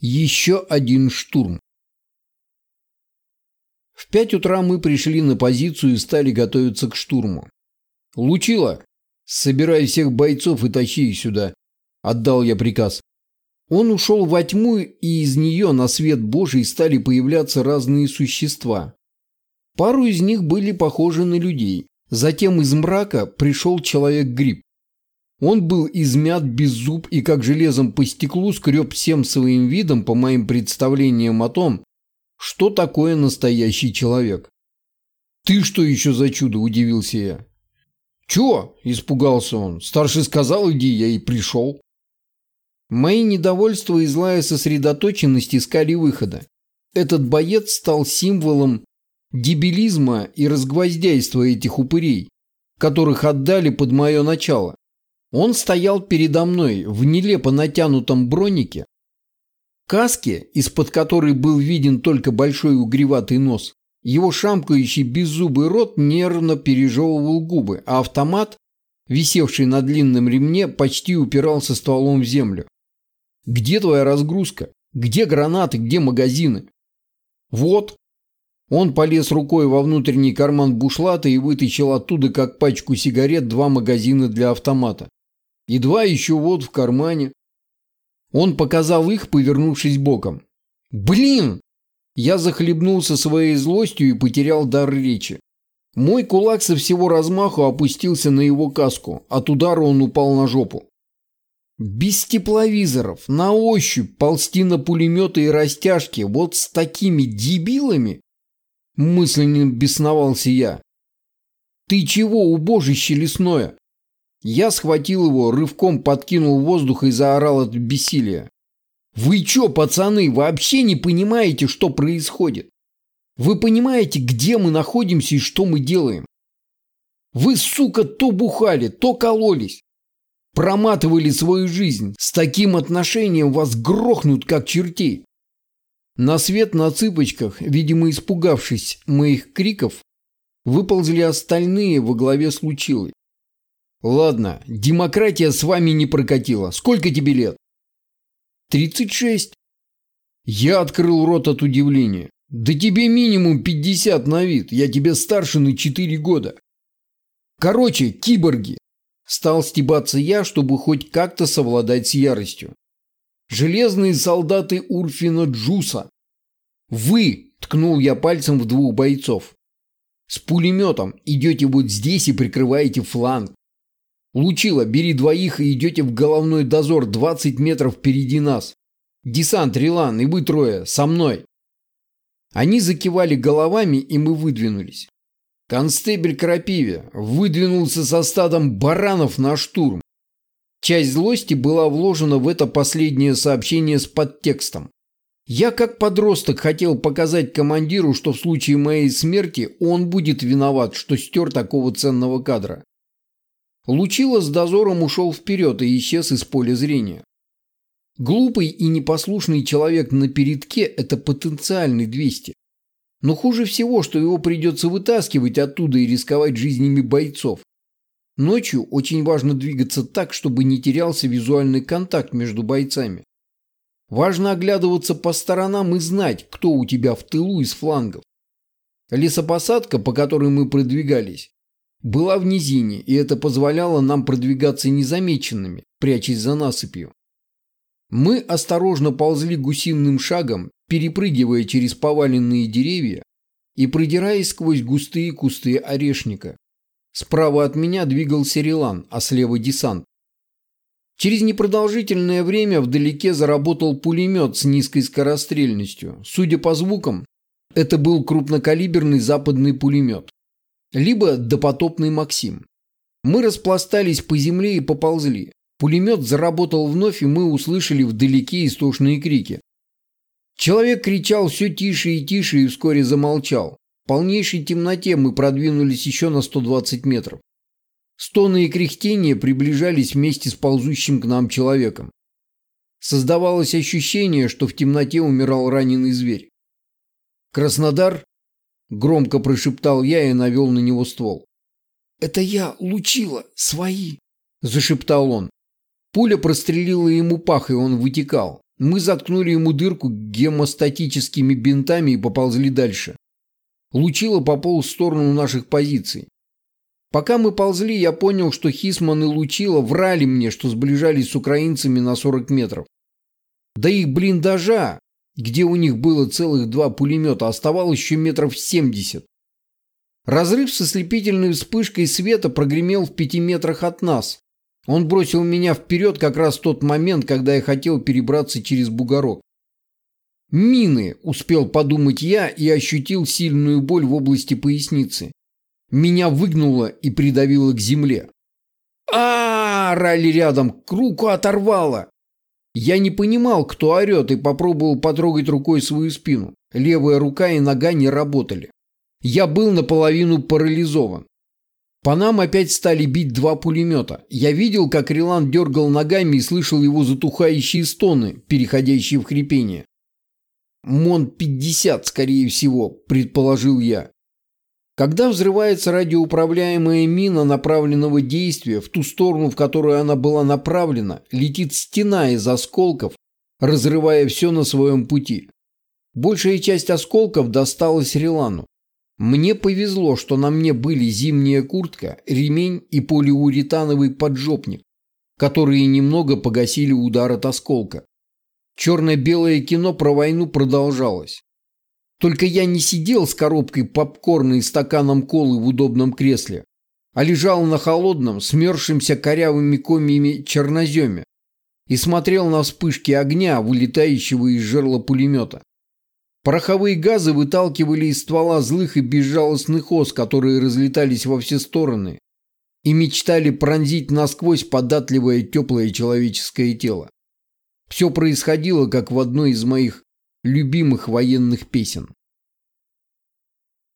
Еще один штурм. В пять утра мы пришли на позицию и стали готовиться к штурму. «Лучила, собирай всех бойцов и тащи их сюда», – отдал я приказ. Он ушел во тьму, и из нее на свет Божий стали появляться разные существа. Пару из них были похожи на людей. Затем из мрака пришел человек-гриб. Он был измят без зуб и как железом по стеклу скреб всем своим видом по моим представлениям о том, что такое настоящий человек. «Ты что еще за чудо?» – удивился я. «Чего?» – испугался он. «Старший сказал, иди, я и пришел». Мои недовольства и злая сосредоточенность искали выхода. Этот боец стал символом дебилизма и разгвоздяйства этих упырей, которых отдали под мое начало. Он стоял передо мной в нелепо натянутом бронике, каске, из-под которой был виден только большой угреватый нос. Его шамкающий беззубый рот нервно пережевывал губы, а автомат, висевший на длинном ремне, почти упирался стволом в землю. «Где твоя разгрузка? Где гранаты? Где магазины?» «Вот». Он полез рукой во внутренний карман бушлата и вытащил оттуда, как пачку сигарет, два магазина для автомата. И два еще вот в кармане. Он показал их, повернувшись боком. «Блин!» Я захлебнулся своей злостью и потерял дар речи. Мой кулак со всего размаху опустился на его каску. От удара он упал на жопу. Без тепловизоров, на ощупь, ползти на пулеметы и растяжки, вот с такими дебилами? Мысленно бесновался я. Ты чего, убожище лесное? Я схватил его, рывком подкинул воздух и заорал от бессилия. «Вы чё, пацаны, вообще не понимаете, что происходит? Вы понимаете, где мы находимся и что мы делаем? Вы, сука, то бухали, то кололись. Проматывали свою жизнь. С таким отношением вас грохнут, как чертей». На свет на цыпочках, видимо испугавшись моих криков, выползли остальные во главе с Лучилой. Ладно, демократия с вами не прокатила. Сколько тебе лет? 36. Я открыл рот от удивления. Да тебе минимум 50 на вид. Я тебе старше на 4 года. Короче, киборги. Стал стебаться я, чтобы хоть как-то совладать с яростью. Железные солдаты Урфина Джуса. Вы, ткнул я пальцем в двух бойцов. С пулеметом идете вот здесь и прикрываете фланг. Лучила, бери двоих и идете в головной дозор 20 метров впереди нас. Десант, Рилан и вы трое, со мной. Они закивали головами, и мы выдвинулись. Констебель Крапиве выдвинулся со стадом баранов на штурм. Часть злости была вложена в это последнее сообщение с подтекстом. Я как подросток хотел показать командиру, что в случае моей смерти он будет виноват, что стер такого ценного кадра. Лучило с дозором ушел вперед и исчез из поля зрения. Глупый и непослушный человек на передке – это потенциальный 200. Но хуже всего, что его придется вытаскивать оттуда и рисковать жизнями бойцов. Ночью очень важно двигаться так, чтобы не терялся визуальный контакт между бойцами. Важно оглядываться по сторонам и знать, кто у тебя в тылу из флангов. Лесопосадка, по которой мы продвигались, была в низине, и это позволяло нам продвигаться незамеченными, прячась за насыпью. Мы осторожно ползли гусиным шагом, перепрыгивая через поваленные деревья и продираясь сквозь густые кусты орешника. Справа от меня двигался Рилан, а слева десант. Через непродолжительное время вдалеке заработал пулемет с низкой скорострельностью. Судя по звукам, это был крупнокалиберный западный пулемет либо допотопный Максим. Мы распластались по земле и поползли. Пулемет заработал вновь, и мы услышали вдалеке истошные крики. Человек кричал все тише и тише и вскоре замолчал. В полнейшей темноте мы продвинулись еще на 120 метров. Стоны и кряхтения приближались вместе с ползущим к нам человеком. Создавалось ощущение, что в темноте умирал раненый зверь. Краснодар Громко прошептал я и навел на него ствол. «Это я, Лучила, свои!» – зашептал он. Пуля прострелила ему пах, и он вытекал. Мы заткнули ему дырку гемостатическими бинтами и поползли дальше. Лучило пополз в сторону наших позиций. Пока мы ползли, я понял, что Хисман и Лучило врали мне, что сближались с украинцами на 40 метров. До их блиндажа, где у них было целых два пулемета, оставалось еще метров 70. Разрыв со слепительной вспышкой света прогремел в пяти метрах от нас. Он бросил меня вперед как раз в тот момент, когда я хотел перебраться через бугорок. «Мины!» – успел подумать я и ощутил сильную боль в области поясницы. Меня выгнуло и придавило к земле. -а орали рядом, руку оторвало. Я не понимал, кто орет, и попробовал потрогать рукой свою спину. Левая рука и нога не работали. Я был наполовину парализован. По нам опять стали бить два пулемета. Я видел, как Рилан дергал ногами и слышал его затухающие стоны, переходящие в хрипение. «Мон-50, скорее всего», – предположил я. Когда взрывается радиоуправляемая мина направленного действия, в ту сторону, в которую она была направлена, летит стена из осколков, разрывая все на своем пути. Большая часть осколков досталась Рилану. Мне повезло, что на мне были зимняя куртка, ремень и полиуретановый поджопник, которые немного погасили удар от осколка. Черно-белое кино про войну продолжалось. Только я не сидел с коробкой попкорна и стаканом колы в удобном кресле, а лежал на холодном, смерзшемся корявыми комьями черноземе и смотрел на вспышки огня, вылетающего из жерла пулемета. Пороховые газы выталкивали из ствола злых и безжалостных ос, которые разлетались во все стороны и мечтали пронзить насквозь податливое теплое человеческое тело. Все происходило, как в одной из моих любимых военных песен.